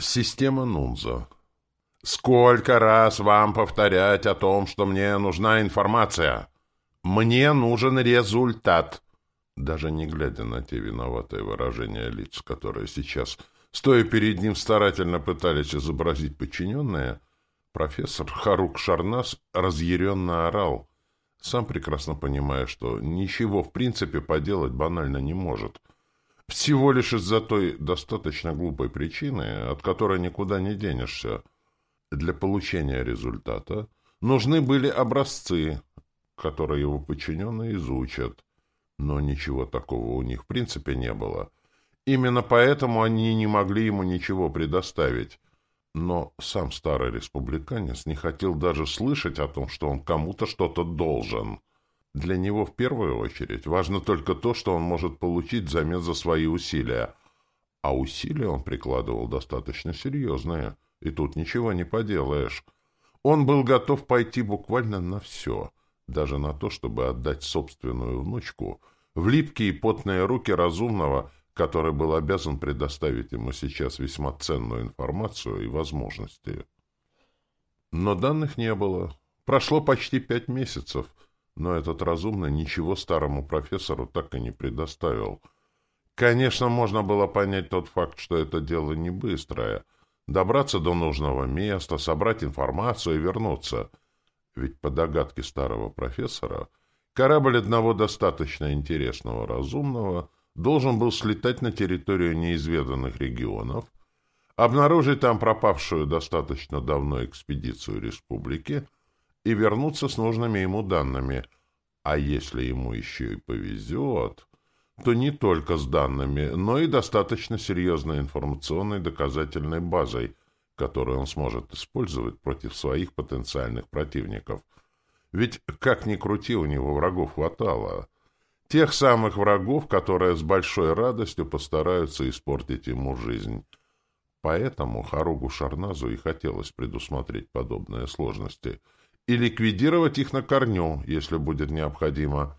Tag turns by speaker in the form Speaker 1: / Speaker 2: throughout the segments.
Speaker 1: Система Нунзо. Сколько раз вам повторять о том, что мне нужна информация? Мне нужен результат. Даже не глядя на те виноватые выражения лиц, которые сейчас, стоя перед ним, старательно пытались изобразить подчиненные, профессор Харук Шарнас разъяренно орал, сам прекрасно понимая, что ничего в принципе поделать банально не может — всего лишь из-за той достаточно глупой причины, от которой никуда не денешься. Для получения результата нужны были образцы, которые его подчиненные изучат. Но ничего такого у них в принципе не было. Именно поэтому они не могли ему ничего предоставить. Но сам старый республиканец не хотел даже слышать о том, что он кому-то что-то должен. Для него в первую очередь важно только то, что он может получить взамен за свои усилия. А усилия он прикладывал достаточно серьезные, и тут ничего не поделаешь. Он был готов пойти буквально на все, даже на то, чтобы отдать собственную внучку в липкие и потные руки разумного, который был обязан предоставить ему сейчас весьма ценную информацию и возможности. Но данных не было. Прошло почти пять месяцев — но этот разумный ничего старому профессору так и не предоставил. Конечно, можно было понять тот факт, что это дело не быстрое. Добраться до нужного места, собрать информацию и вернуться. Ведь по догадке старого профессора, корабль одного достаточно интересного разумного должен был слетать на территорию неизведанных регионов, обнаружить там пропавшую достаточно давно экспедицию республики — и вернуться с нужными ему данными. А если ему еще и повезет, то не только с данными, но и достаточно серьезной информационной доказательной базой, которую он сможет использовать против своих потенциальных противников. Ведь, как ни крути, у него врагов хватало. Тех самых врагов, которые с большой радостью постараются испортить ему жизнь. Поэтому Харугу Шарназу и хотелось предусмотреть подобные сложности — и ликвидировать их на корню, если будет необходимо.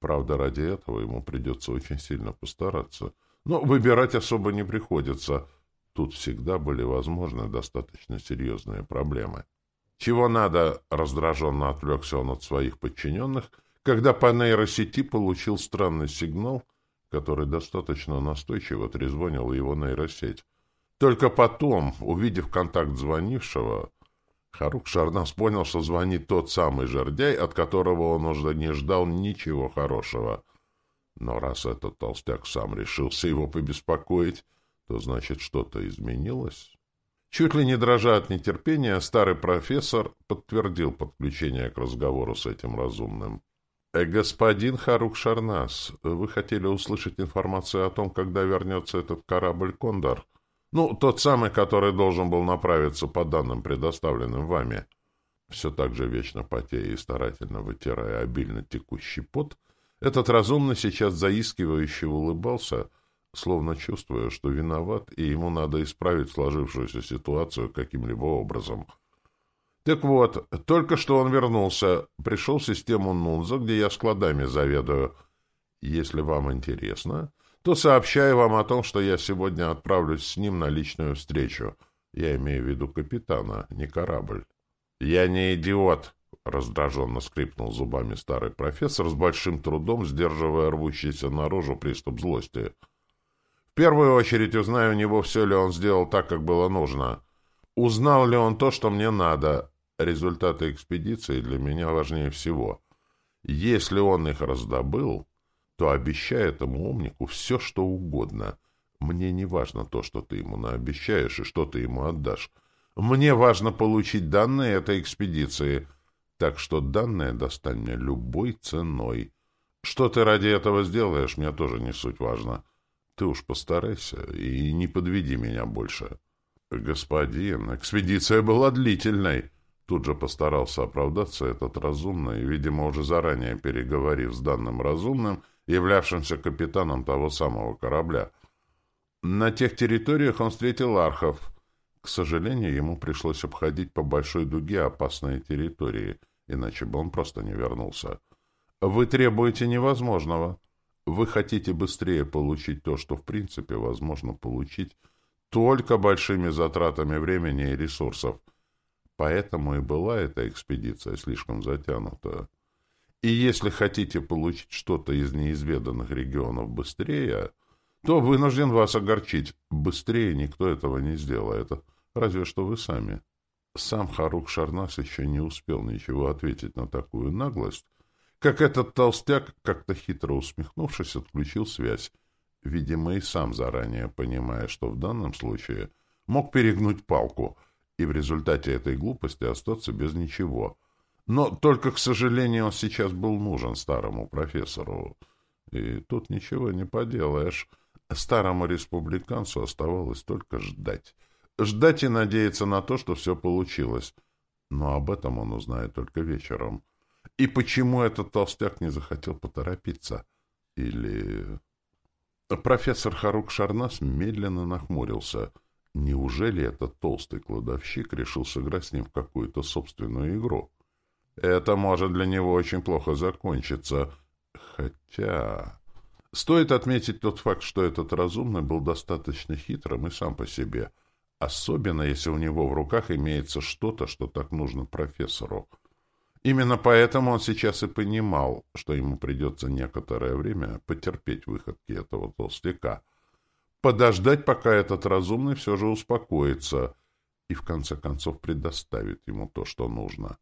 Speaker 1: Правда, ради этого ему придется очень сильно постараться. Но выбирать особо не приходится. Тут всегда были возможны достаточно серьезные проблемы. «Чего надо?» — раздраженно отвлекся он от своих подчиненных, когда по нейросети получил странный сигнал, который достаточно настойчиво трезвонил его нейросеть. Только потом, увидев контакт звонившего, Харук Шарнас понял, что звонит тот самый жердяй, от которого он уже не ждал ничего хорошего. Но раз этот толстяк сам решился его побеспокоить, то значит что-то изменилось. Чуть ли не дрожа от нетерпения, старый профессор подтвердил подключение к разговору с этим разумным. «Э, «Господин Харук Шарнас, вы хотели услышать информацию о том, когда вернется этот корабль «Кондор»?» Ну, тот самый, который должен был направиться по данным, предоставленным вами. Все так же вечно потея и старательно вытирая обильно текущий пот, этот разумно сейчас заискивающе улыбался, словно чувствуя, что виноват, и ему надо исправить сложившуюся ситуацию каким-либо образом. Так вот, только что он вернулся, пришел в систему Нунза, где я складами заведую. Если вам интересно, то сообщаю вам о том, что я сегодня отправлюсь с ним на личную встречу. Я имею в виду капитана, не корабль. — Я не идиот, — раздраженно скрипнул зубами старый профессор, с большим трудом сдерживая рвущийся наружу приступ злости. — В первую очередь узнаю у него, все ли он сделал так, как было нужно. Узнал ли он то, что мне надо. Результаты экспедиции для меня важнее всего. Если он их раздобыл то обещай этому умнику все, что угодно. Мне не важно то, что ты ему наобещаешь и что ты ему отдашь. Мне важно получить данные этой экспедиции. Так что данные достань мне любой ценой. Что ты ради этого сделаешь, мне тоже не суть важно. Ты уж постарайся и не подведи меня больше. Господин, экспедиция была длительной. Тут же постарался оправдаться этот разумный, видимо, уже заранее переговорив с данным разумным, — являвшимся капитаном того самого корабля. На тех территориях он встретил архов. К сожалению, ему пришлось обходить по большой дуге опасные территории, иначе бы он просто не вернулся. Вы требуете невозможного. Вы хотите быстрее получить то, что в принципе возможно получить только большими затратами времени и ресурсов. Поэтому и была эта экспедиция слишком затянута. И если хотите получить что-то из неизведанных регионов быстрее, то вынужден вас огорчить. Быстрее никто этого не сделает, разве что вы сами. Сам Харук Шарнас еще не успел ничего ответить на такую наглость, как этот толстяк, как-то хитро усмехнувшись, отключил связь, видимо, и сам заранее понимая, что в данном случае мог перегнуть палку и в результате этой глупости остаться без ничего. Но только, к сожалению, он сейчас был нужен старому профессору. И тут ничего не поделаешь. Старому республиканцу оставалось только ждать. Ждать и надеяться на то, что все получилось. Но об этом он узнает только вечером. И почему этот толстяк не захотел поторопиться? Или... Профессор Харук Шарнас медленно нахмурился. Неужели этот толстый кладовщик решил сыграть с ним в какую-то собственную игру? Это может для него очень плохо закончиться. Хотя... Стоит отметить тот факт, что этот разумный был достаточно хитрым и сам по себе, особенно если у него в руках имеется что-то, что так нужно профессору. Именно поэтому он сейчас и понимал, что ему придется некоторое время потерпеть выходки этого толстяка, подождать, пока этот разумный все же успокоится и в конце концов предоставит ему то, что нужно.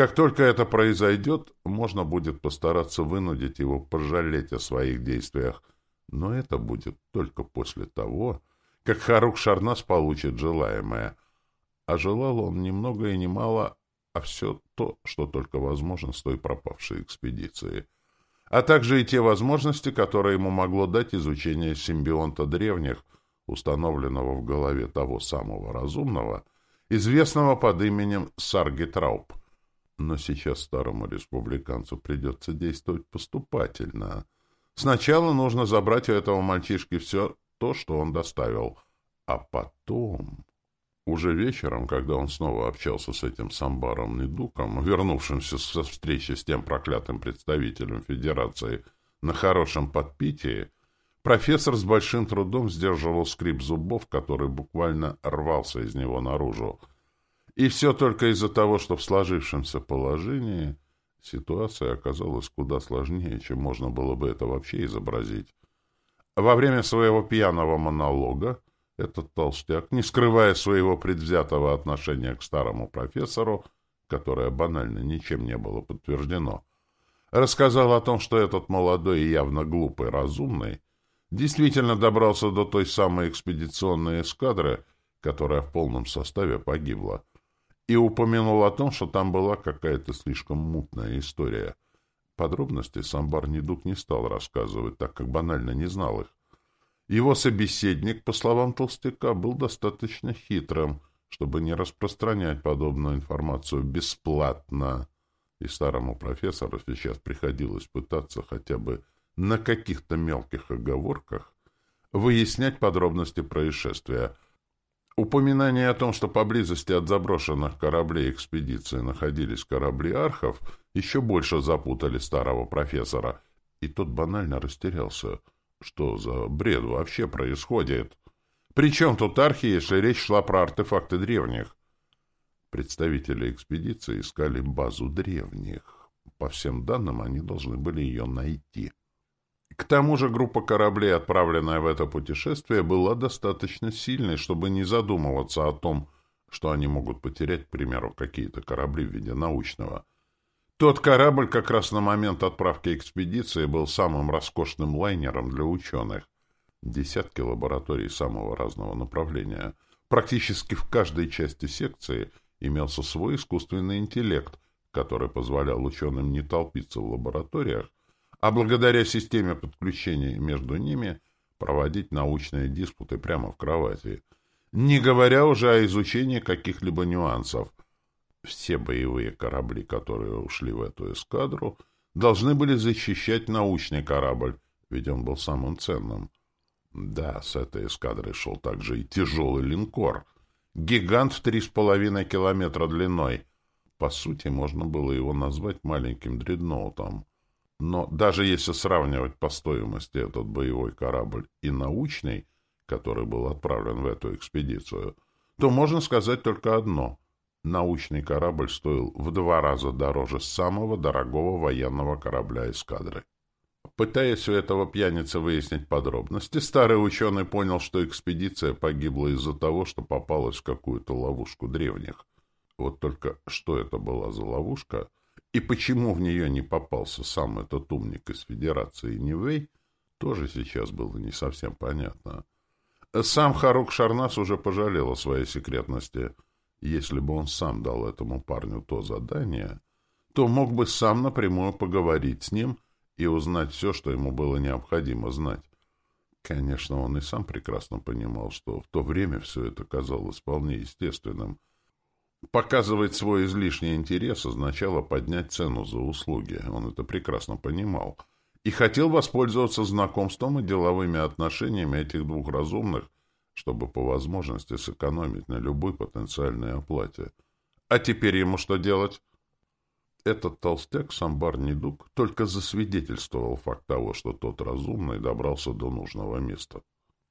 Speaker 1: Как только это произойдет, можно будет постараться вынудить его пожалеть о своих действиях, но это будет только после того, как Харук Шарнас получит желаемое. А желал он ни много и ни мало, а все то, что только возможно с той пропавшей экспедиции. А также и те возможности, которые ему могло дать изучение симбионта древних, установленного в голове того самого разумного, известного под именем Сарги Трауб. Но сейчас старому республиканцу придется действовать поступательно. Сначала нужно забрать у этого мальчишки все то, что он доставил, а потом... Уже вечером, когда он снова общался с этим самбаром Недуком, вернувшимся со встречи с тем проклятым представителем Федерации на хорошем подпитии, профессор с большим трудом сдерживал скрип зубов, который буквально рвался из него наружу. И все только из-за того, что в сложившемся положении ситуация оказалась куда сложнее, чем можно было бы это вообще изобразить. Во время своего пьяного монолога этот толстяк, не скрывая своего предвзятого отношения к старому профессору, которое банально ничем не было подтверждено, рассказал о том, что этот молодой и явно глупый разумный действительно добрался до той самой экспедиционной эскадры, которая в полном составе погибла, и упомянул о том, что там была какая-то слишком мутная история. Подробности Самбар Недуг не стал рассказывать, так как банально не знал их. Его собеседник, по словам Толстяка, был достаточно хитрым, чтобы не распространять подобную информацию бесплатно. И старому профессору сейчас приходилось пытаться хотя бы на каких-то мелких оговорках выяснять подробности происшествия. Упоминание о том, что поблизости от заброшенных кораблей экспедиции находились корабли архов, еще больше запутали старого профессора, и тот банально растерялся — что за бред вообще происходит? Причем тут архи, если речь шла про артефакты древних? Представители экспедиции искали базу древних. По всем данным, они должны были ее найти. К тому же группа кораблей, отправленная в это путешествие, была достаточно сильной, чтобы не задумываться о том, что они могут потерять, к примеру, какие-то корабли в виде научного – тот корабль как раз на момент отправки экспедиции был самым роскошным лайнером для ученых. Десятки лабораторий самого разного направления. Практически в каждой части секции имелся свой искусственный интеллект, который позволял ученым не толпиться в лабораториях, а благодаря системе подключения между ними проводить научные диспуты прямо в кровати, не говоря уже о изучении каких-либо нюансов – все боевые корабли, которые ушли в эту эскадру, должны были защищать научный корабль, ведь он был самым ценным. Да, с этой эскадрой шел также и тяжелый линкор. Гигант в три с половиной километра длиной. По сути, можно было его назвать маленьким дредноутом. Но даже если сравнивать по стоимости этот боевой корабль и научный, который был отправлен в эту экспедицию, то можно сказать только одно. Научный корабль стоил в два раза дороже самого дорогого военного корабля эскадры. Пытаясь у этого пьяницы выяснить подробности, старый ученый понял, что экспедиция погибла из-за того, что попалась в какую-то ловушку древних. Вот только что это была за ловушка, и почему в нее не попался сам этот умник из Федерации Нивэй, тоже сейчас было не совсем понятно. Сам Харук Шарнас уже пожалел о своей секретности. Если бы он сам дал этому парню то задание, то мог бы сам напрямую поговорить с ним — и узнать все, что ему было необходимо знать. Конечно, он и сам прекрасно понимал, что в то время все это казалось вполне естественным. Показывать свой излишний интерес означало поднять цену за услуги. Он это прекрасно понимал. И хотел воспользоваться знакомством и деловыми отношениями этих двух разумных, чтобы по возможности сэкономить на любой потенциальной оплате. А теперь ему что делать? Этот толстяк, самбар Недуг, только засвидетельствовал факт того, что тот разумный добрался до нужного места.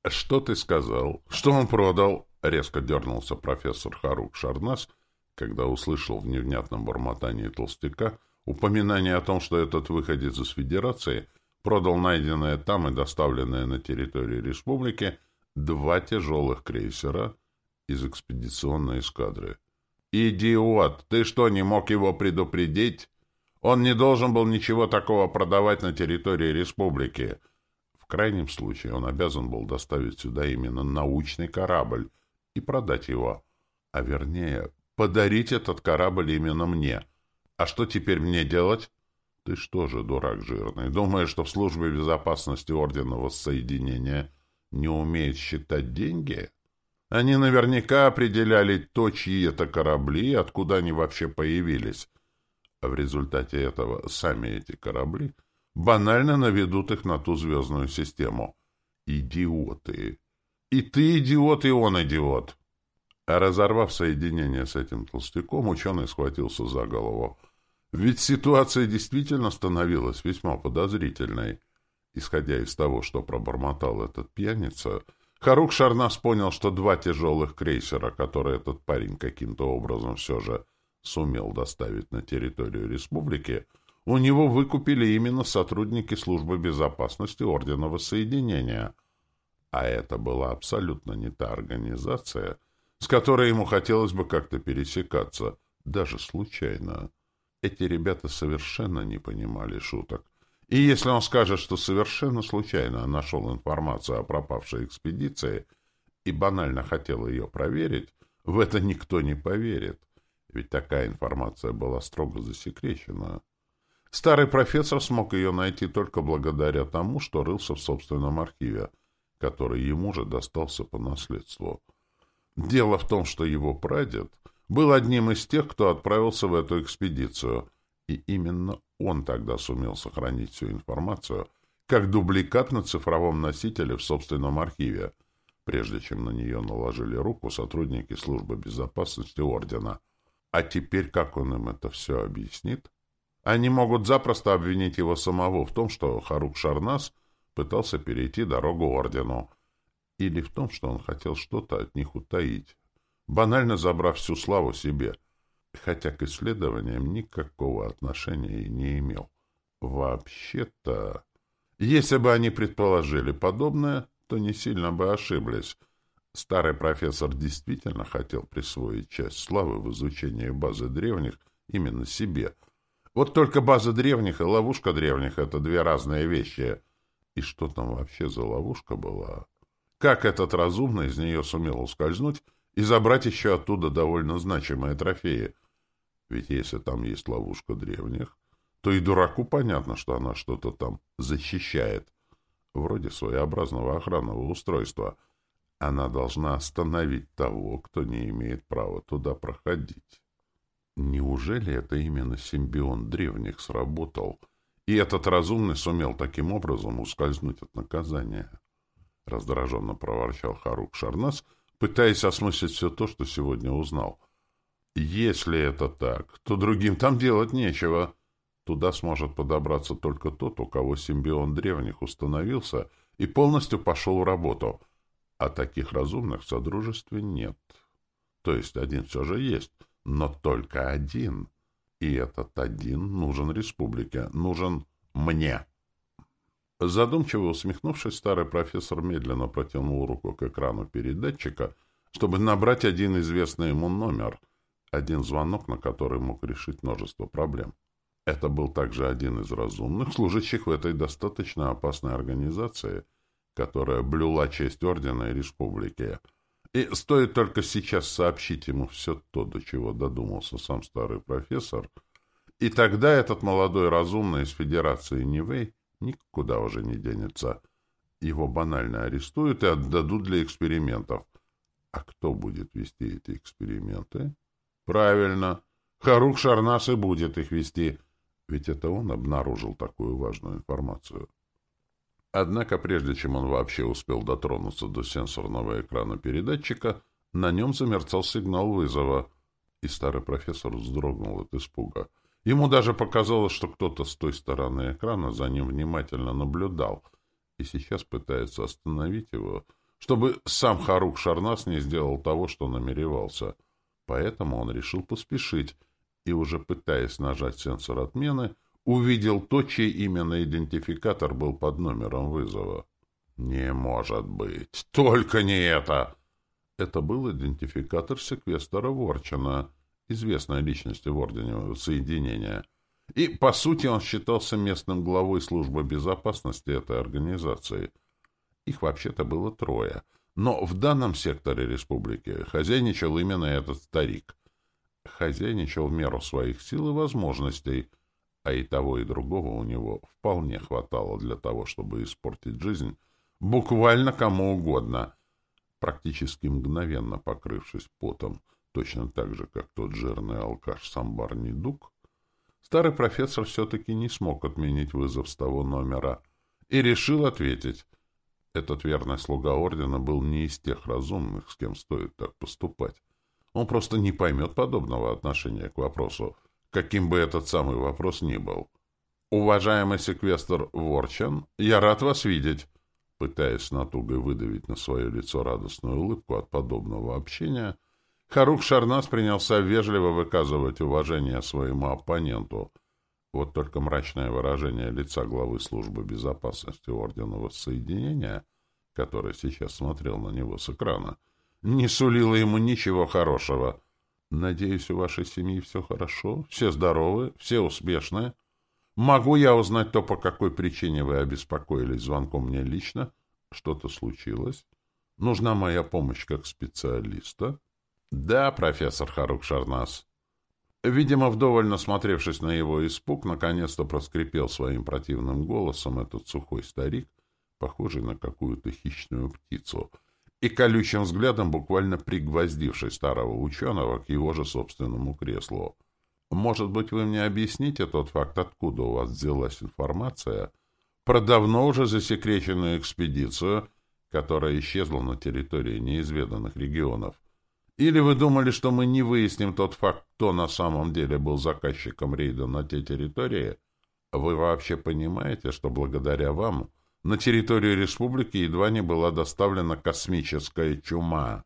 Speaker 1: «Что ты сказал? Что он продал?» — резко дернулся профессор Харук Шарнас, когда услышал в невнятном бормотании толстяка упоминание о том, что этот выходец из Федерации продал найденное там и доставленное на территорию республики два тяжелых крейсера из экспедиционной эскадры — «Идиот! Ты что, не мог его предупредить? Он не должен был ничего такого продавать на территории республики. В крайнем случае он обязан был доставить сюда именно научный корабль и продать его. А вернее, подарить этот корабль именно мне. А что теперь мне делать?» «Ты что же, дурак жирный, думаешь, что в службе безопасности Ордена Воссоединения не умеет считать деньги?» Они наверняка определяли то, чьи это корабли, откуда они вообще появились. А в результате этого сами эти корабли банально наведут их на ту звездную систему. Идиоты! И ты идиот, и он идиот! А разорвав соединение с этим толстяком, ученый схватился за голову. Ведь ситуация действительно становилась весьма подозрительной. Исходя из того, что пробормотал этот пьяница — Харук Шарнас понял, что два тяжелых крейсера, которые этот парень каким-то образом все же сумел доставить на территорию республики, у него выкупили именно сотрудники службы безопасности Ордена Воссоединения. А это была абсолютно не та организация, с которой ему хотелось бы как-то пересекаться, даже случайно. Эти ребята совершенно не понимали шуток. И если он скажет, что совершенно случайно нашел информацию о пропавшей экспедиции и банально хотел ее проверить, в это никто не поверит, ведь такая информация была строго засекречена. Старый профессор смог ее найти только благодаря тому, что рылся в собственном архиве, который ему же достался по наследству. Дело в том, что его прадед был одним из тех, кто отправился в эту экспедицию, и именно он тогда сумел сохранить всю информацию как дубликат на цифровом носителе в собственном архиве, прежде чем на нее наложили руку сотрудники службы безопасности Ордена. А теперь как он им это все объяснит? Они могут запросто обвинить его самого в том, что Харук Шарнас пытался перейти дорогу Ордену, или в том, что он хотел что-то от них утаить, банально забрав всю славу себе — хотя к исследованиям никакого отношения и не имел. Вообще-то, если бы они предположили подобное, то не сильно бы ошиблись. Старый профессор действительно хотел присвоить часть славы в изучении базы древних именно себе. Вот только база древних и ловушка древних — это две разные вещи. И что там вообще за ловушка была? Как этот разумный из нее сумел ускользнуть и забрать еще оттуда довольно значимые трофеи? Ведь если там есть ловушка древних, то и дураку понятно, что она что-то там защищает. Вроде своеобразного охранного устройства. Она должна остановить того, кто не имеет права туда проходить. Неужели это именно симбион древних сработал, и этот разумный сумел таким образом ускользнуть от наказания? Раздраженно проворчал Харук Шарнас, пытаясь осмыслить все то, что сегодня узнал — если это так, то другим там делать нечего. Туда сможет подобраться только тот, у кого симбион древних установился и полностью пошел в работу. А таких разумных в Содружестве нет. То есть один все же есть, но только один. И этот один нужен республике, нужен мне. Задумчиво усмехнувшись, старый профессор медленно протянул руку к экрану передатчика, чтобы набрать один известный ему номер, один звонок, на который мог решить множество проблем. Это был также один из разумных, служащих в этой достаточно опасной организации, которая блюла честь Ордена и Республики. И стоит только сейчас сообщить ему все то, до чего додумался сам старый профессор, и тогда этот молодой разумный из Федерации Нивэй никуда уже не денется. Его банально арестуют и отдадут для экспериментов. А кто будет вести эти эксперименты? Правильно, Харух Шарнас и будет их вести, ведь это он обнаружил такую важную информацию. Однако, прежде чем он вообще успел дотронуться до сенсорного экрана передатчика, на нем замерцал сигнал вызова, и старый профессор вздрогнул от испуга. Ему даже показалось, что кто-то с той стороны экрана за ним внимательно наблюдал и сейчас пытается остановить его, чтобы сам Харук Шарнас не сделал того, что намеревался. Поэтому он решил поспешить и, уже пытаясь нажать сенсор отмены, увидел то, чей именно идентификатор был под номером вызова. «Не может быть! Только не это!» Это был идентификатор секвестора Ворчина, известной личности в Ордене Соединения. И, по сути, он считался местным главой службы безопасности этой организации. Их вообще-то было трое. Но в данном секторе республики хозяйничал именно этот старик. Хозяйничал в меру своих сил и возможностей – а и того, и другого у него вполне хватало для того, чтобы испортить жизнь буквально кому угодно, практически мгновенно покрывшись потом, точно так же, как тот жирный алкаш Самбар Недуг, старый профессор все-таки не смог отменить вызов с того номера и решил ответить. Этот верный слуга ордена был не из тех разумных, с кем стоит так поступать. Он просто не поймет подобного отношения к вопросу, каким бы этот самый вопрос ни был. «Уважаемый секвестр Ворчан, я рад вас видеть!» Пытаясь натугой выдавить на свое лицо радостную улыбку от подобного общения, Харук Шарнас принялся вежливо выказывать уважение своему оппоненту. Вот только мрачное выражение лица главы службы безопасности Ордена Воссоединения, который сейчас смотрел на него с экрана, не сулило ему ничего хорошего — Надеюсь, у вашей семьи все хорошо, все здоровы, все успешны. Могу я узнать то, по какой причине вы обеспокоились звонком мне лично? Что-то случилось? Нужна моя помощь как специалиста? Да, профессор Харук Шарнас. Видимо, вдоволь насмотревшись на его испуг, наконец-то проскрипел своим противным голосом этот сухой старик, похожий на какую-то хищную птицу — и колючим взглядом буквально пригвоздивший старого ученого к его же собственному креслу. «Может быть, вы мне объясните тот факт, откуда у вас взялась информация про давно уже засекреченную экспедицию, которая исчезла на территории неизведанных регионов? Или вы думали, что мы не выясним тот факт, кто на самом деле был заказчиком рейда на те территории? Вы вообще понимаете, что благодаря вам на территорию республики едва не была доставлена космическая чума.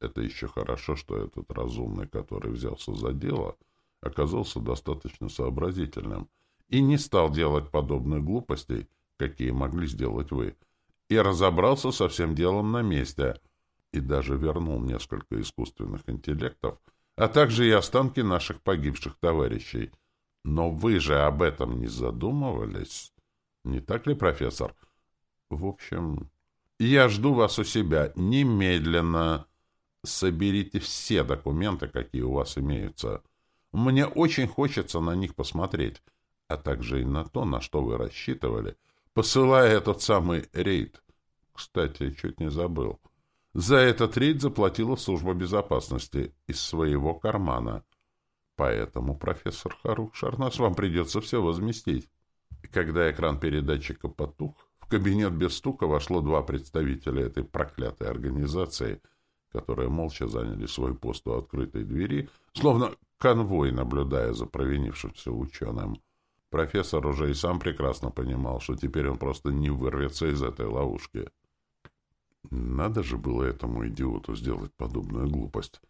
Speaker 1: Это еще хорошо, что этот разумный, который взялся за дело, оказался достаточно сообразительным и не стал делать подобных глупостей, какие могли сделать вы, и разобрался со всем делом на месте, и даже вернул несколько искусственных интеллектов, а также и останки наших погибших товарищей. Но вы же об этом не задумывались, не так ли, профессор? — в общем, я жду вас у себя немедленно. Соберите все документы, какие у вас имеются. Мне очень хочется на них посмотреть, а также и на то, на что вы рассчитывали, посылая этот самый рейд. Кстати, чуть не забыл. За этот рейд заплатила служба безопасности из своего кармана. Поэтому, профессор Харух Шарнас, вам придется все возместить. Когда экран передатчика потух, кабинет без стука вошло два представителя этой проклятой организации, которые молча заняли свой пост у открытой двери, словно конвой, наблюдая за провинившимся ученым. Профессор уже и сам прекрасно понимал, что теперь он просто не вырвется из этой ловушки. Надо же было этому идиоту сделать подобную глупость.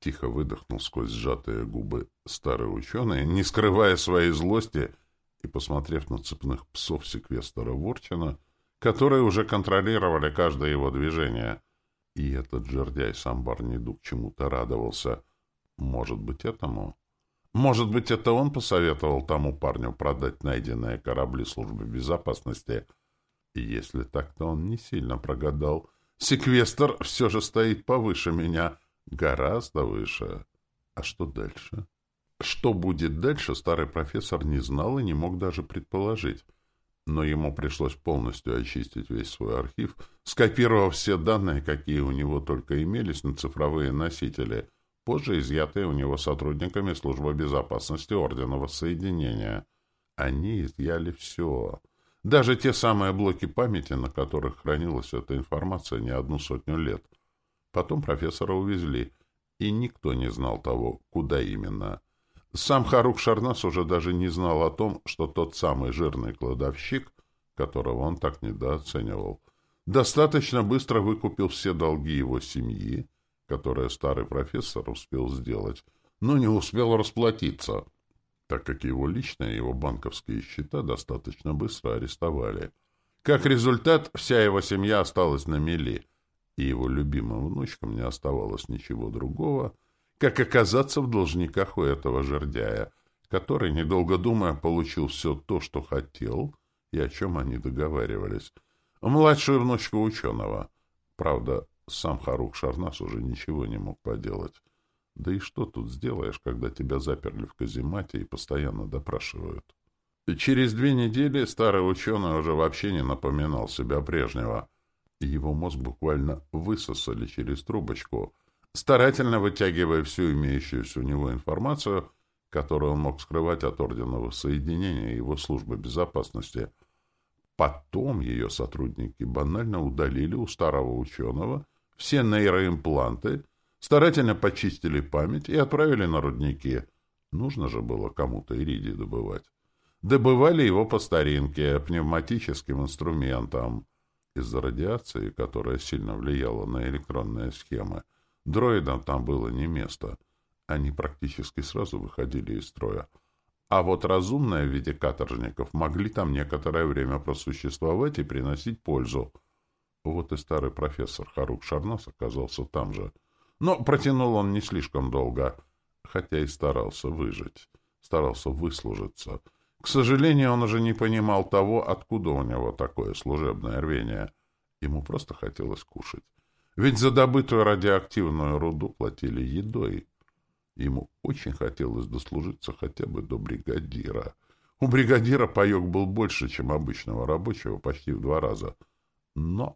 Speaker 1: Тихо выдохнул сквозь сжатые губы старый ученый, не скрывая своей злости и посмотрев на цепных псов секвестора Ворчина, которые уже контролировали каждое его движение. И этот жердяй сам Барнидук чему-то радовался. Может быть, этому? Может быть, это он посоветовал тому парню продать найденные корабли службы безопасности? Если так, то он не сильно прогадал. Секвестр все же стоит повыше меня. Гораздо выше. А что дальше? Что будет дальше, старый профессор не знал и не мог даже предположить. Но ему пришлось полностью очистить весь свой архив, скопировав все данные, какие у него только имелись на цифровые носители — позже изъятые у него сотрудниками службы безопасности Ордена Воссоединения. Они изъяли все. Даже те самые блоки памяти, на которых хранилась эта информация не одну сотню лет. Потом профессора увезли, и никто не знал того, куда именно. Сам Харук Шарнас уже даже не знал о том, что тот самый жирный кладовщик, которого он так недооценивал, достаточно быстро выкупил все долги его семьи, которое старый профессор успел сделать, но не успел расплатиться, так как его личные и его банковские счета достаточно быстро арестовали. Как результат, вся его семья осталась на мели, и его любимым внучкам не оставалось ничего другого, как оказаться в должниках у этого жердяя, который, недолго думая, получил все то, что хотел, и о чем они договаривались. Младшую внучку ученого. Правда, сам Харух Шарнас уже ничего не мог поделать. Да и что тут сделаешь, когда тебя заперли в каземате и постоянно допрашивают? И через две недели старый ученый уже вообще не напоминал себя прежнего. Его мозг буквально высосали через трубочку, старательно вытягивая всю имеющуюся у него информацию, которую он мог скрывать от Орденного Соединения и его службы безопасности. Потом ее сотрудники банально удалили у старого ученого все нейроимпланты, старательно почистили память и отправили на рудники. Нужно же было кому-то иридий добывать. Добывали его по старинке, пневматическим инструментом. Из-за радиации, которая сильно влияла на электронные схемы, дроидам там было не место. Они практически сразу выходили из строя. А вот разумные в виде каторжников могли там некоторое время просуществовать и приносить пользу. Вот и старый профессор Харук Шарнас оказался там же. Но протянул он не слишком долго, хотя и старался выжить, старался выслужиться. К сожалению, он уже не понимал того, откуда у него такое служебное рвение. Ему просто хотелось кушать. Ведь за добытую радиоактивную руду платили едой. Ему очень хотелось дослужиться хотя бы до бригадира. У бригадира паек был больше, чем обычного рабочего, почти в два раза — но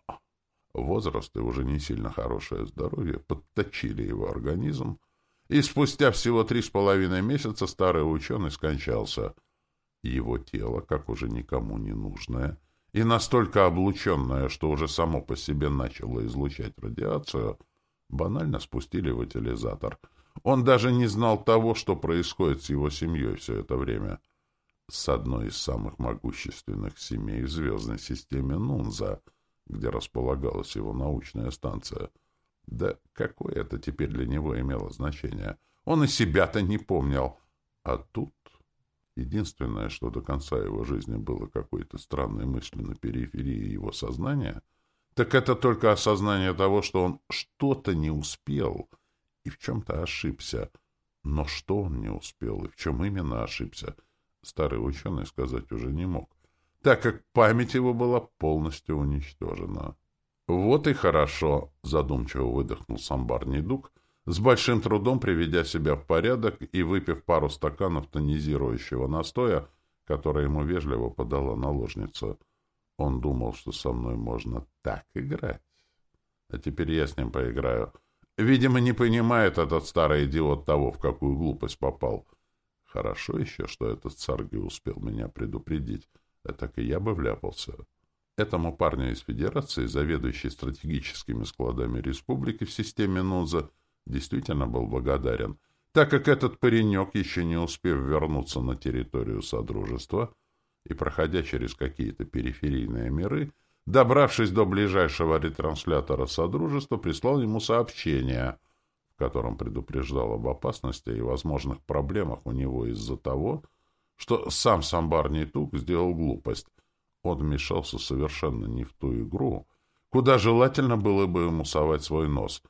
Speaker 1: возраст и уже не сильно хорошее здоровье подточили его организм, и спустя всего три с половиной месяца старый ученый скончался. Его тело, как уже никому не нужное, и настолько облученное, что уже само по себе начало излучать радиацию, банально спустили в утилизатор. Он даже не знал того, что происходит с его семьей все это время. С одной из самых могущественных семей в звездной системе Нунза — где располагалась его научная станция. Да какое это теперь для него имело значение? Он и себя-то не помнил. А тут единственное, что до конца его жизни было какой-то странной мыслью на периферии его сознания, так это только осознание того, что он что-то не успел и в чем-то ошибся. Но что он не успел и в чем именно ошибся, старый ученый сказать уже не мог так как память его была полностью уничтожена. «Вот и хорошо», — задумчиво выдохнул сам Барнидук, с большим трудом приведя себя в порядок и выпив пару стаканов тонизирующего настоя, который ему вежливо подала наложница. Он думал, что со мной можно так играть. А теперь я с ним поиграю. Видимо, не понимает этот старый идиот того, в какую глупость попал. Хорошо еще, что этот царги успел меня предупредить а так и я бы вляпался. Этому парню из Федерации, заведующий стратегическими складами республики в системе НУЗа, действительно был благодарен, так как этот паренек, еще не успев вернуться на территорию Содружества и проходя через какие-то периферийные миры, добравшись до ближайшего ретранслятора Содружества, прислал ему сообщение, в котором предупреждал об опасности и возможных проблемах у него из-за того, что сам Самбар Нитук сделал глупость. Он вмешался совершенно не в ту игру, куда желательно было бы ему совать свой нос.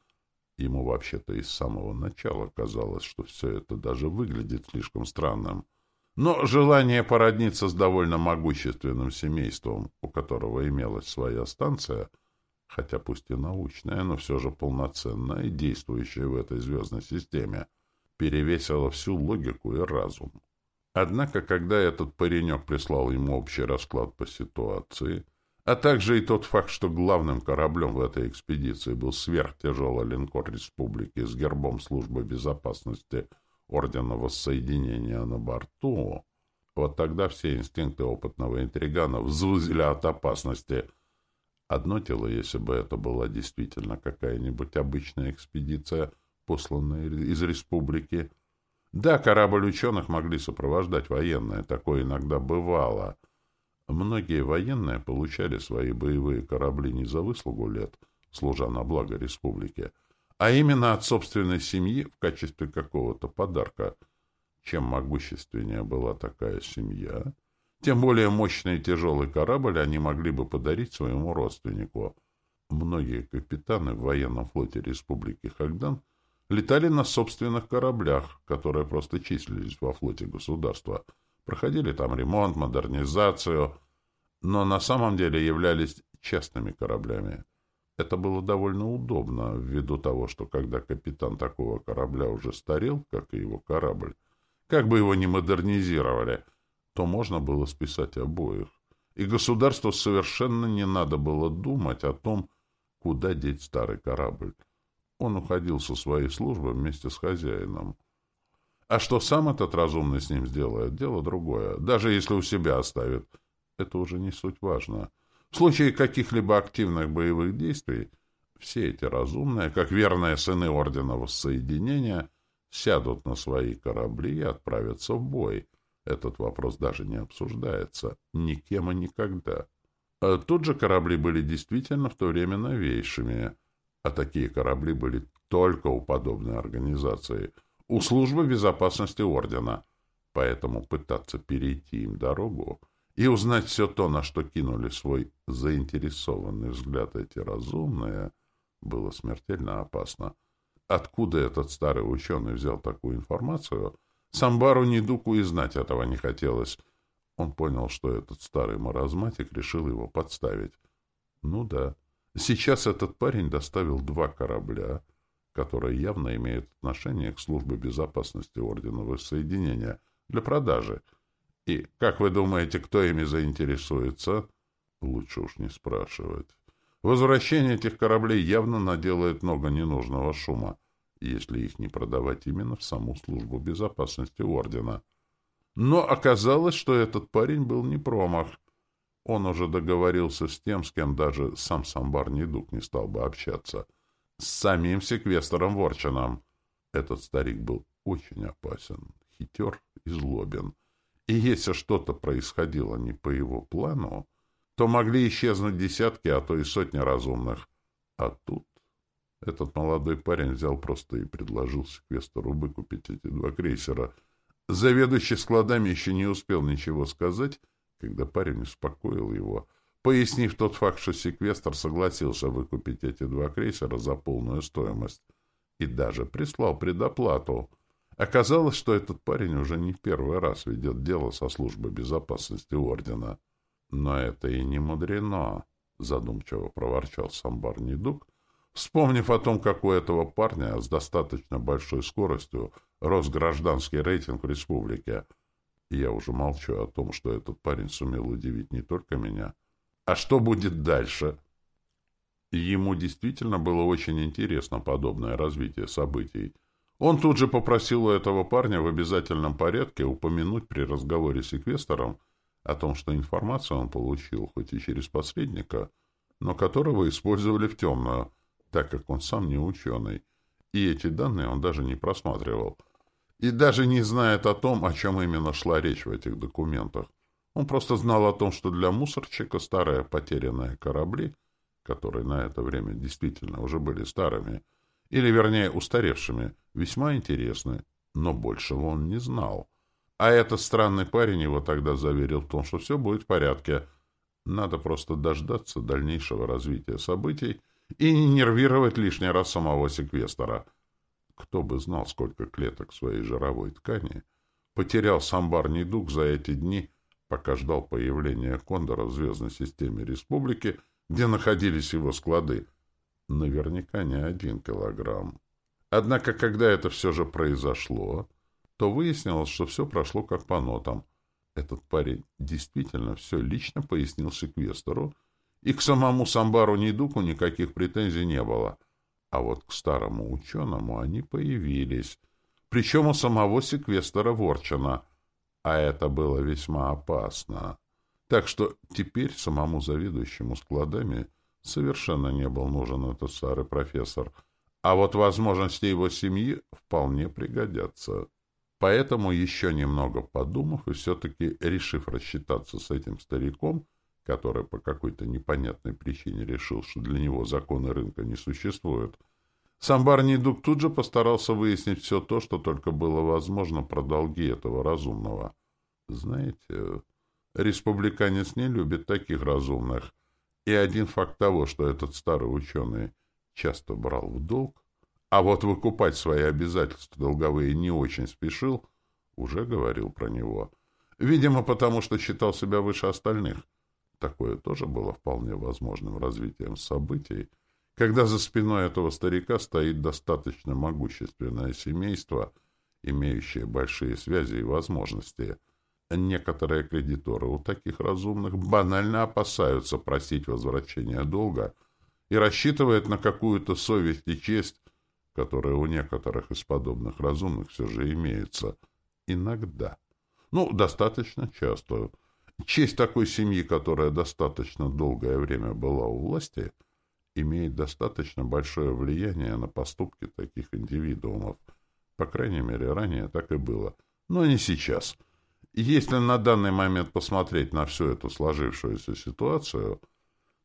Speaker 1: Ему вообще-то и с самого начала казалось, что все это даже выглядит слишком странным. Но желание породниться с довольно могущественным семейством, у которого имелась своя станция, хотя пусть и научная, но все же полноценная и действующая в этой звездной системе, перевесило всю логику и разум. Однако, когда этот паренек прислал ему общий расклад по ситуации, а также и тот факт, что главным кораблем в этой экспедиции был сверхтяжелый линкор Республики с гербом Службы безопасности Ордена Воссоединения на борту, вот тогда все инстинкты опытного интригана взвызили от опасности. Одно дело, если бы это была действительно какая-нибудь обычная экспедиция, посланная из республики, да, корабль ученых могли сопровождать военные, такое иногда бывало. Многие военные получали свои боевые корабли не за выслугу лет, служа на благо республики, а именно от собственной семьи в качестве какого-то подарка. Чем могущественнее была такая семья, тем более мощный и тяжелый корабль они могли бы подарить своему родственнику. Многие капитаны в военном флоте Республики Хагдан – летали на собственных кораблях, которые просто числились во флоте государства, проходили там ремонт, модернизацию, но на самом деле являлись частными кораблями. Это было довольно удобно, ввиду того, что когда капитан такого корабля уже старел, как и его корабль, как бы его ни модернизировали, то можно было списать обоих. И государству совершенно не надо было думать о том, куда деть старый корабль. Он уходил со своей службы вместе с хозяином. А что сам этот разумный с ним сделает, дело другое. Даже если у себя оставит, это уже не суть важно. В случае каких-либо активных боевых действий, все эти разумные, как верные сыны Ордена Воссоединения, сядут на свои корабли и отправятся в бой. Этот вопрос даже не обсуждается. Никем и никогда. А тут же корабли были действительно в то время новейшими — а такие корабли были только у подобной организации, у службы безопасности Ордена. Поэтому пытаться перейти им дорогу и узнать все то, на что кинули свой заинтересованный взгляд эти разумные, было смертельно опасно. Откуда этот старый ученый взял такую информацию, Самбару Нидуку и знать этого не хотелось. Он понял, что этот старый маразматик решил его подставить. Ну да, Сейчас этот парень доставил два корабля, которые явно имеют отношение к службе безопасности Ордена Воссоединения, для продажи. И, как вы думаете, кто ими заинтересуется? Лучше уж не спрашивать. Возвращение этих кораблей явно наделает много ненужного шума, если их не продавать именно в саму службу безопасности Ордена. Но оказалось, что этот парень был не промах — он уже договорился с тем, с кем даже сам Самбар Недуг не стал бы общаться. С самим секвестором Ворчаном. Этот старик был очень опасен, хитер и злобен. И если что-то происходило не по его плану, то могли исчезнуть десятки, а то и сотни разумных. А тут этот молодой парень взял просто и предложил секвестору выкупить эти два крейсера. Заведующий складами еще не успел ничего сказать, когда парень успокоил его, пояснив тот факт, что секвестр согласился выкупить эти два крейсера за полную стоимость и даже прислал предоплату. Оказалось, что этот парень уже не в первый раз ведет дело со службой безопасности Ордена. Но это и не мудрено, задумчиво проворчал Самбар Недуг, вспомнив о том, как у этого парня с достаточно большой скоростью рос гражданский рейтинг в республике — я уже молчу о том, что этот парень сумел удивить не только меня. А что будет дальше? Ему действительно было очень интересно подобное развитие событий. Он тут же попросил у этого парня в обязательном порядке упомянуть при разговоре с секвестором о том, что информацию он получил, хоть и через посредника, но которого использовали в темную, так как он сам не ученый, и эти данные он даже не просматривал — и даже не знает о том, о чем именно шла речь в этих документах. Он просто знал о том, что для мусорчика старые потерянные корабли, которые на это время действительно уже были старыми, или, вернее, устаревшими, весьма интересны, но большего он не знал. А этот странный парень его тогда заверил в том, что все будет в порядке. Надо просто дождаться дальнейшего развития событий и не нервировать лишний раз самого секвестора. Кто бы знал, сколько клеток своей жировой ткани потерял самбар недуг за эти дни, пока ждал появления Кондора в звездной системе Республики, где находились его склады. Наверняка не один килограмм. Однако, когда это все же произошло, то выяснилось, что все прошло как по нотам. Этот парень действительно все лично пояснил секвестору, и к самому Самбару Нидуку никаких претензий не было. А вот к старому ученому они появились, причем у самого секвестора Ворчина, а это было весьма опасно. Так что теперь самому заведующему складами совершенно не был нужен этот старый профессор, а вот возможности его семьи вполне пригодятся. Поэтому, еще немного подумав и все-таки решив рассчитаться с этим стариком, который по какой-то непонятной причине решил, что для него законы рынка не существуют, сам Барнидук тут же постарался выяснить все то, что только было возможно про долги этого разумного. Знаете, республиканец не любит таких разумных, и один факт того, что этот старый ученый часто брал в долг, а вот выкупать свои обязательства долговые не очень спешил, уже говорил про него. Видимо, потому что считал себя выше остальных. Такое тоже было вполне возможным развитием событий, когда за спиной этого старика стоит достаточно могущественное семейство, имеющее большие связи и возможности. Некоторые кредиторы у таких разумных банально опасаются просить возвращения долга и рассчитывают на какую-то совесть и честь, которая у некоторых из подобных разумных все же имеется. Иногда. Ну, достаточно часто. Честь такой семьи, которая достаточно долгое время была у власти — имеет достаточно большое влияние на поступки таких индивидуумов. По крайней мере, ранее так и было. Но не сейчас. Если на данный момент посмотреть на всю эту сложившуюся ситуацию,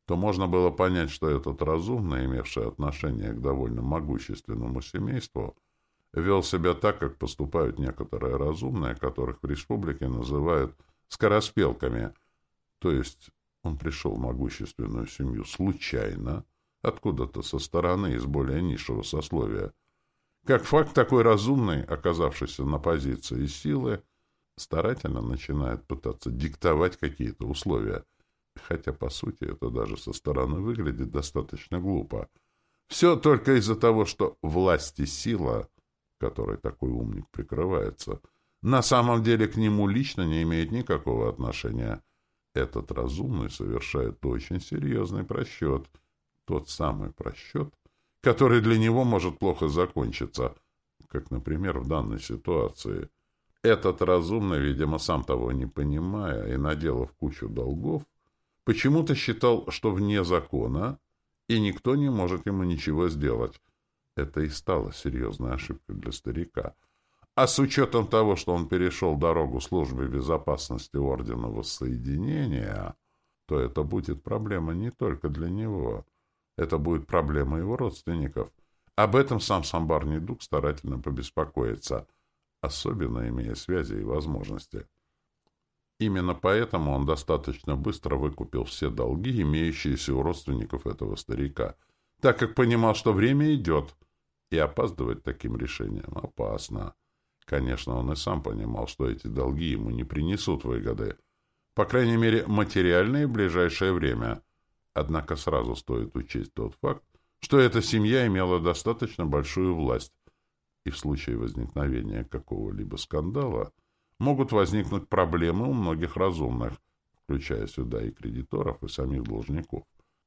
Speaker 1: то можно было понять, что этот разумный, имевший отношение к довольно могущественному семейству, вел себя так, как поступают некоторые разумные, которых в республике называют скороспелками. То есть он пришел в могущественную семью случайно, откуда-то со стороны из более низшего сословия. Как факт, такой разумный, оказавшийся на позиции силы, старательно начинает пытаться диктовать какие-то условия, хотя, по сути, это даже со стороны выглядит достаточно глупо. Все только из-за того, что власть и сила, которой такой умник прикрывается, на самом деле к нему лично не имеет никакого отношения. Этот разумный совершает очень серьезный просчет — тот самый просчет, который для него может плохо закончиться, как, например, в данной ситуации. Этот разумный, видимо, сам того не понимая и наделав кучу долгов, почему-то считал, что вне закона, и никто не может ему ничего сделать. Это и стало серьезной ошибкой для старика. А с учетом того, что он перешел дорогу службы безопасности Ордена Воссоединения, то это будет проблема не только для него. Это будет проблема его родственников. Об этом сам Самбар Недуг старательно побеспокоится, особенно имея связи и возможности. Именно поэтому он достаточно быстро выкупил все долги, имеющиеся у родственников этого старика, так как понимал, что время идет, и опаздывать таким решением опасно. Конечно, он и сам понимал, что эти долги ему не принесут выгоды, по крайней мере, материальные в ближайшее время — Однако сразу стоит учесть тот факт, что эта семья имела достаточно большую власть, и в случае возникновения какого-либо скандала могут возникнуть проблемы у многих разумных, включая сюда и кредиторов, и самих должников.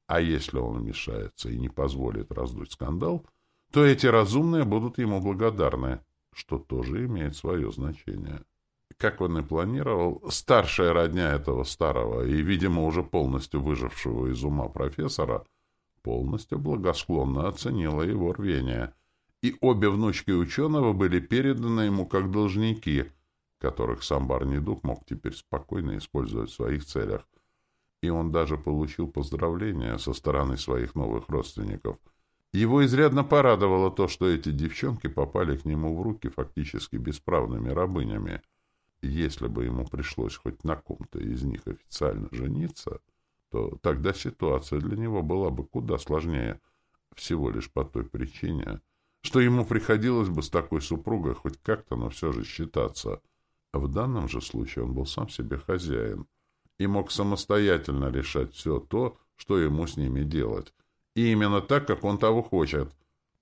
Speaker 1: А если он вмешается и не позволит раздуть скандал, то эти разумные будут ему благодарны, что тоже имеет свое значение. Как он и планировал, старшая родня этого старого и, видимо, уже полностью выжившего из ума профессора полностью благосклонно оценила его рвение, и обе внучки ученого были переданы ему как должники, которых сам Барнидук мог теперь спокойно использовать в своих целях. И он даже получил поздравления со стороны своих новых родственников. Его изрядно порадовало то, что эти девчонки попали к нему в руки фактически бесправными рабынями. Если бы ему пришлось хоть на ком-то из них официально жениться, то тогда ситуация для него была бы куда сложнее, всего лишь по той причине, что ему приходилось бы с такой супругой хоть как-то, но все же считаться. В данном же случае он был сам себе хозяин и мог самостоятельно решать все то, что ему с ними делать, и именно так, как он того хочет.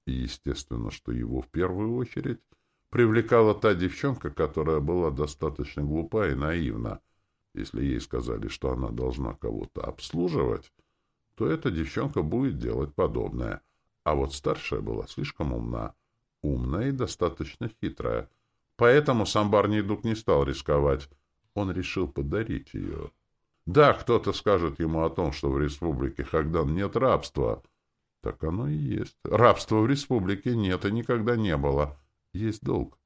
Speaker 1: И естественно, что его в первую очередь привлекала та девчонка, которая была достаточно глупа и наивна. Если ей сказали, что она должна кого-то обслуживать, то эта девчонка будет делать подобное. А вот старшая была слишком умна. Умная и достаточно хитрая. Поэтому сам Барнидук не стал рисковать. Он решил подарить ее. Да, кто-то скажет ему о том, что в республике Хагдан нет рабства. Так оно и есть. Рабства в республике нет и никогда не было есть долг.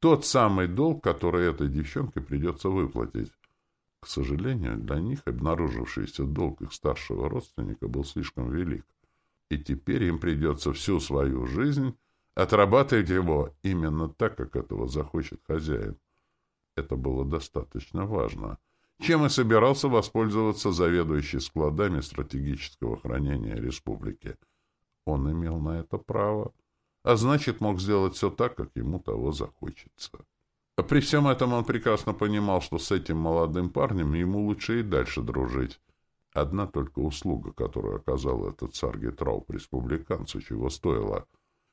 Speaker 1: Тот самый долг, который этой девчонке придется выплатить. К сожалению, для них обнаружившийся долг их старшего родственника был слишком велик. И теперь им придется всю свою жизнь отрабатывать его именно так, как этого захочет хозяин. Это было достаточно важно. Чем и собирался воспользоваться заведующий складами стратегического хранения республики. Он имел на это право а значит, мог сделать все так, как ему того захочется. При всем этом он прекрасно понимал, что с этим молодым парнем ему лучше и дальше дружить. Одна только услуга, которую оказал этот Саргитрауп республиканцу, чего стоило.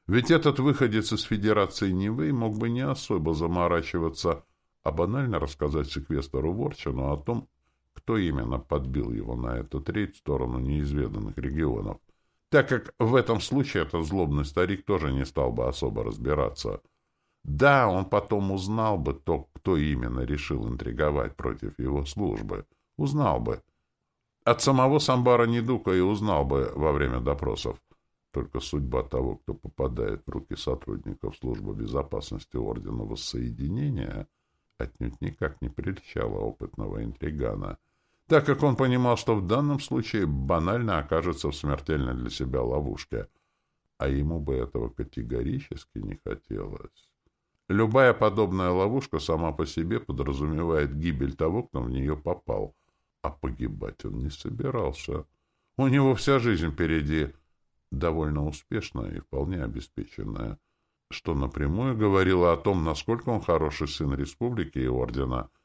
Speaker 1: Ведь этот выходец из Федерации Нивы мог бы не особо заморачиваться, а банально рассказать секвестору Ворчину о том, кто именно подбил его на этот рейд в сторону неизведанных регионов так как в этом случае этот злобный старик тоже не стал бы особо разбираться. Да, он потом узнал бы то, кто именно решил интриговать против его службы. Узнал бы. От самого Самбара Недука и узнал бы во время допросов. Только судьба того, кто попадает в руки сотрудников службы безопасности Ордена Воссоединения, отнюдь никак не прельщала опытного интригана — так как он понимал, что в данном случае банально окажется в смертельной для себя ловушке, а ему бы этого категорически не хотелось. Любая подобная ловушка сама по себе подразумевает гибель того, кто в нее попал, а погибать он не собирался. У него вся жизнь впереди, довольно успешная и вполне обеспеченная, что напрямую говорило о том, насколько он хороший сын республики и ордена —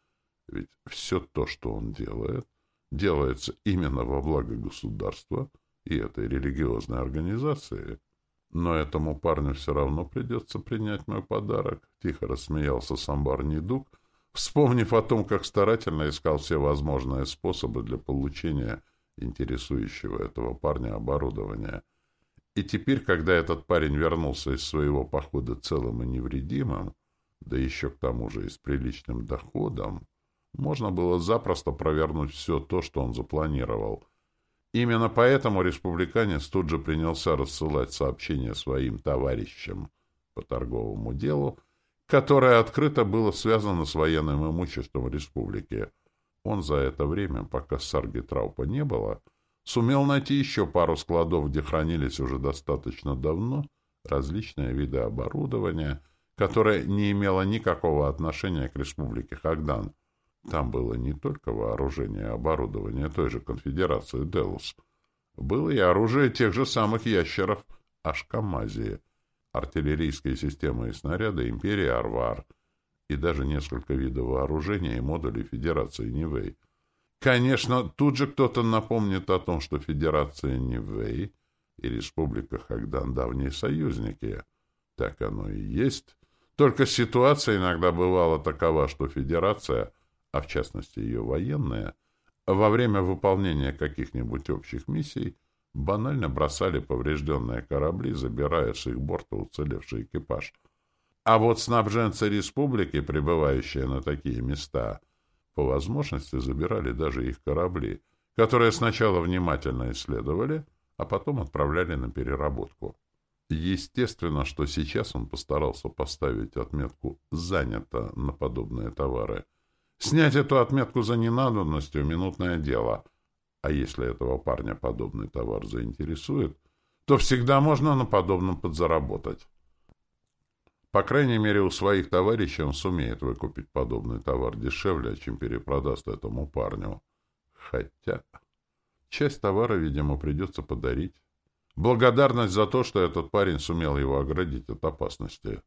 Speaker 1: ведь все то, что он делает, делается именно во благо государства и этой религиозной организации. Но этому парню все равно придется принять мой подарок, — тихо рассмеялся Самбар Недук, вспомнив о том, как старательно искал все возможные способы для получения интересующего этого парня оборудования. И теперь, когда этот парень вернулся из своего похода целым и невредимым, да еще к тому же и с приличным доходом, можно было запросто провернуть все то, что он запланировал. Именно поэтому республиканец тут же принялся рассылать сообщения своим товарищам по торговому делу, которое открыто было связано с военным имуществом республики. Он за это время, пока Сарги Траупа не было, сумел найти еще пару складов, где хранились уже достаточно давно различные виды оборудования, которое не имело никакого отношения к республике Хагдан, там было не только вооружение и оборудование той же конфедерации Делус. Было и оружие тех же самых ящеров Ашкамазии, артиллерийские системы и снаряды империи Арвар и даже несколько видов вооружения и модулей Федерации Нивэй. Конечно, тут же кто-то напомнит о том, что Федерация Нивэй и Республика Хагдан — давние союзники. Так оно и есть. Только ситуация иногда бывала такова, что Федерация — а в частности ее военные, во время выполнения каких-нибудь общих миссий банально бросали поврежденные корабли, забирая с их борта уцелевший экипаж. А вот снабженцы республики, прибывающие на такие места, по возможности забирали даже их корабли, которые сначала внимательно исследовали, а потом отправляли на переработку. Естественно, что сейчас он постарался поставить отметку «занято» на подобные товары. Снять эту отметку за ненадобностью — минутное дело. А если этого парня подобный товар заинтересует, то всегда можно на подобном подзаработать. По крайней мере, у своих товарищей он сумеет выкупить подобный товар дешевле, чем перепродаст этому парню. Хотя часть товара, видимо, придется подарить. Благодарность за то, что этот парень сумел его оградить от опасности.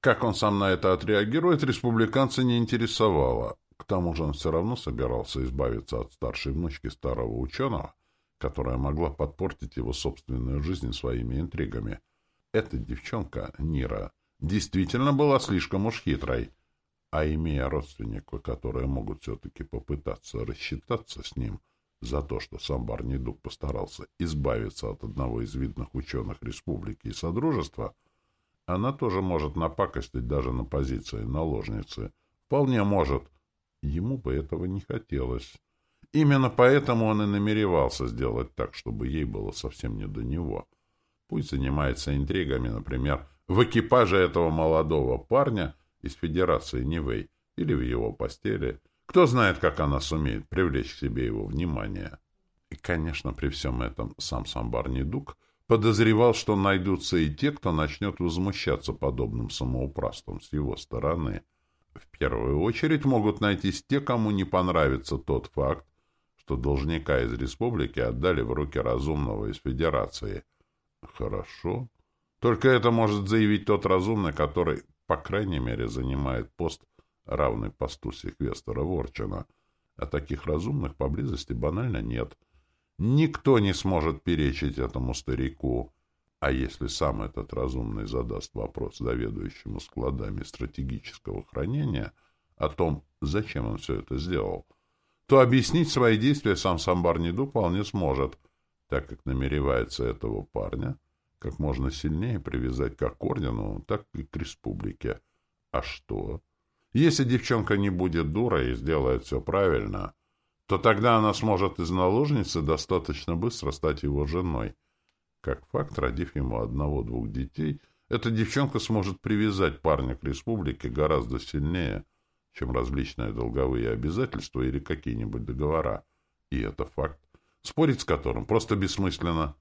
Speaker 1: Как он сам на это отреагирует, республиканца не интересовало. К тому же он все равно собирался избавиться от старшей внучки старого ученого, которая могла подпортить его собственную жизнь своими интригами. Эта девчонка, Нира, действительно была слишком уж хитрой. А имея родственников, которые могут все-таки попытаться рассчитаться с ним, за то, что сам Барнидук постарался избавиться от одного из видных ученых республики и Содружества, она тоже может напакостить даже на позиции наложницы. Вполне может. Ему бы этого не хотелось. Именно поэтому он и намеревался сделать так, чтобы ей было совсем не до него. Пусть занимается интригами, например, в экипаже этого молодого парня из Федерации Нивэй или в его постели – кто знает, как она сумеет привлечь к себе его внимание. И, конечно, при всем этом сам Самбар Недуг подозревал, что найдутся и те, кто начнет возмущаться подобным самоуправством с его стороны. В первую очередь могут найтись те, кому не понравится тот факт, что должника из республики отдали в руки разумного из Федерации. Хорошо. Только это может заявить тот разумный, который, по крайней мере, занимает пост равный посту секвестора Ворчина, а таких разумных поблизости банально нет. Никто не сможет перечить этому старику. А если сам этот разумный задаст вопрос заведующему складами стратегического хранения о том, зачем он все это сделал, то объяснить свои действия сам Самбарниду вполне сможет, так как намеревается этого парня как можно сильнее привязать как к ордену, так и к республике. А что? Если девчонка не будет дурой и сделает все правильно, то тогда она сможет из наложницы достаточно быстро стать его женой. Как факт, родив ему одного-двух детей, эта девчонка сможет привязать парня к республике гораздо сильнее, чем различные долговые обязательства или какие-нибудь договора. И это факт, спорить с которым просто бессмысленно.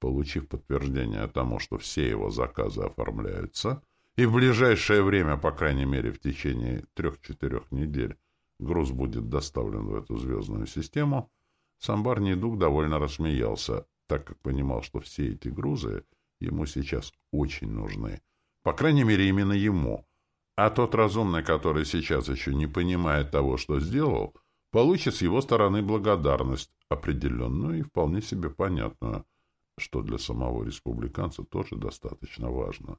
Speaker 1: Получив подтверждение тому, что все его заказы оформляются — и в ближайшее время, по крайней мере в течение трех-четырех недель, груз будет доставлен в эту звездную систему, Самбар Недуг довольно рассмеялся, так как понимал, что все эти грузы ему сейчас очень нужны. По крайней мере, именно ему. А тот разумный, который сейчас еще не понимает того, что сделал, получит с его стороны благодарность, определенную и вполне себе понятную, что для самого республиканца тоже достаточно важно.